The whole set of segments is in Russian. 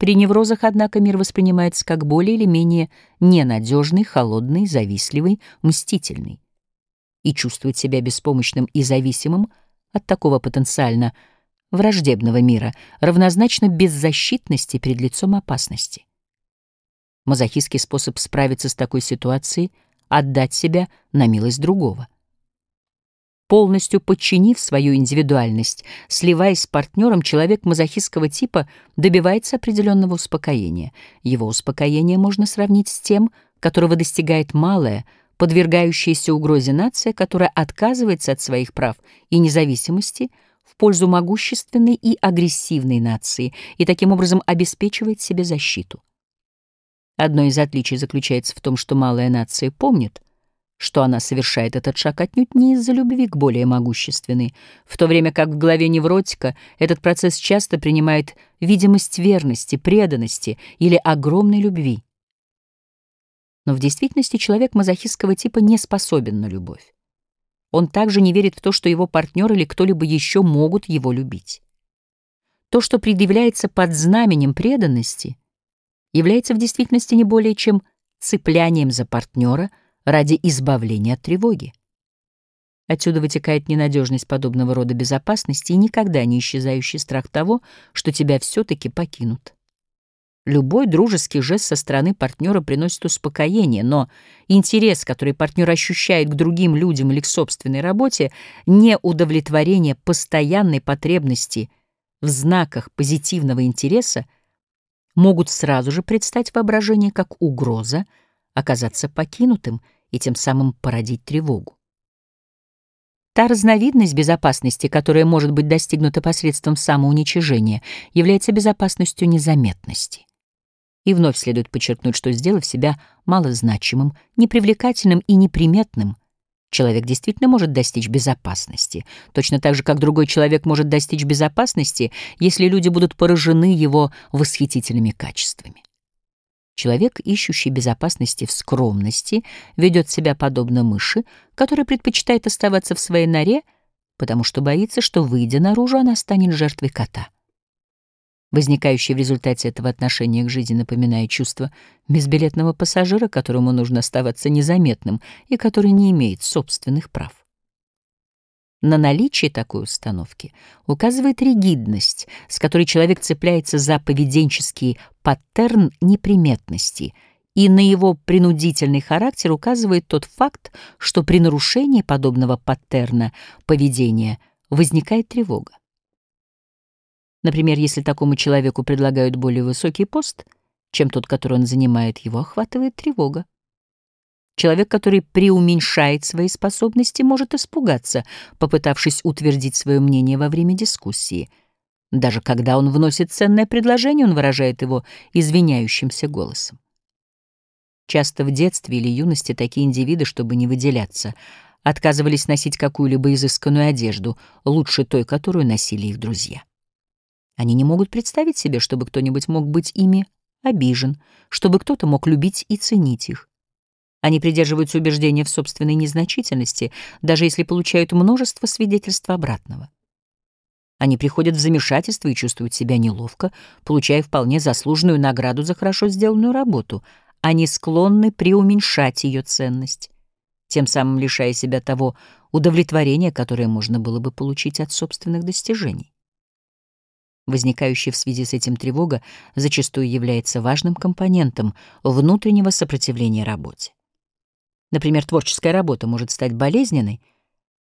При неврозах, однако, мир воспринимается как более или менее ненадежный, холодный, завистливый, мстительный. И чувствовать себя беспомощным и зависимым от такого потенциально враждебного мира равнозначно беззащитности перед лицом опасности. Мазохистский способ справиться с такой ситуацией — отдать себя на милость другого — Полностью подчинив свою индивидуальность, сливаясь с партнером, человек мазохистского типа добивается определенного успокоения. Его успокоение можно сравнить с тем, которого достигает малая, подвергающаяся угрозе нация, которая отказывается от своих прав и независимости в пользу могущественной и агрессивной нации и таким образом обеспечивает себе защиту. Одно из отличий заключается в том, что малая нация помнит — что она совершает этот шаг отнюдь не из-за любви к более могущественной, в то время как в голове невротика этот процесс часто принимает видимость верности, преданности или огромной любви. Но в действительности человек мазохистского типа не способен на любовь. Он также не верит в то, что его партнер или кто-либо еще могут его любить. То, что предъявляется под знаменем преданности, является в действительности не более чем цеплянием за партнера — ради избавления от тревоги. Отсюда вытекает ненадежность подобного рода безопасности и никогда не исчезающий страх того, что тебя все-таки покинут. Любой дружеский жест со стороны партнера приносит успокоение, но интерес, который партнер ощущает к другим людям или к собственной работе, не удовлетворение постоянной потребности в знаках позитивного интереса, могут сразу же предстать воображение как угроза, оказаться покинутым и тем самым породить тревогу. Та разновидность безопасности, которая может быть достигнута посредством самоуничижения, является безопасностью незаметности. И вновь следует подчеркнуть, что, сделав себя малозначимым, непривлекательным и неприметным, человек действительно может достичь безопасности, точно так же, как другой человек может достичь безопасности, если люди будут поражены его восхитительными качествами. Человек, ищущий безопасности в скромности, ведет себя подобно мыши, которая предпочитает оставаться в своей норе, потому что боится, что, выйдя наружу, она станет жертвой кота. Возникающее в результате этого отношения к жизни напоминает чувство безбилетного пассажира, которому нужно оставаться незаметным и который не имеет собственных прав. На наличие такой установки указывает ригидность, с которой человек цепляется за поведенческий паттерн неприметности, и на его принудительный характер указывает тот факт, что при нарушении подобного паттерна поведения возникает тревога. Например, если такому человеку предлагают более высокий пост, чем тот, который он занимает, его охватывает тревога. Человек, который преуменьшает свои способности, может испугаться, попытавшись утвердить свое мнение во время дискуссии. Даже когда он вносит ценное предложение, он выражает его извиняющимся голосом. Часто в детстве или юности такие индивиды, чтобы не выделяться, отказывались носить какую-либо изысканную одежду, лучше той, которую носили их друзья. Они не могут представить себе, чтобы кто-нибудь мог быть ими обижен, чтобы кто-то мог любить и ценить их. Они придерживаются убеждения в собственной незначительности, даже если получают множество свидетельств обратного. Они приходят в замешательство и чувствуют себя неловко, получая вполне заслуженную награду за хорошо сделанную работу. Они склонны преуменьшать ее ценность, тем самым лишая себя того удовлетворения, которое можно было бы получить от собственных достижений. Возникающая в связи с этим тревога зачастую является важным компонентом внутреннего сопротивления работе. Например, творческая работа может стать болезненной,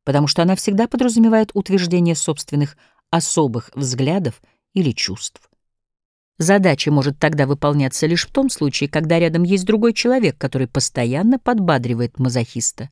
потому что она всегда подразумевает утверждение собственных особых взглядов или чувств. Задача может тогда выполняться лишь в том случае, когда рядом есть другой человек, который постоянно подбадривает мазохиста.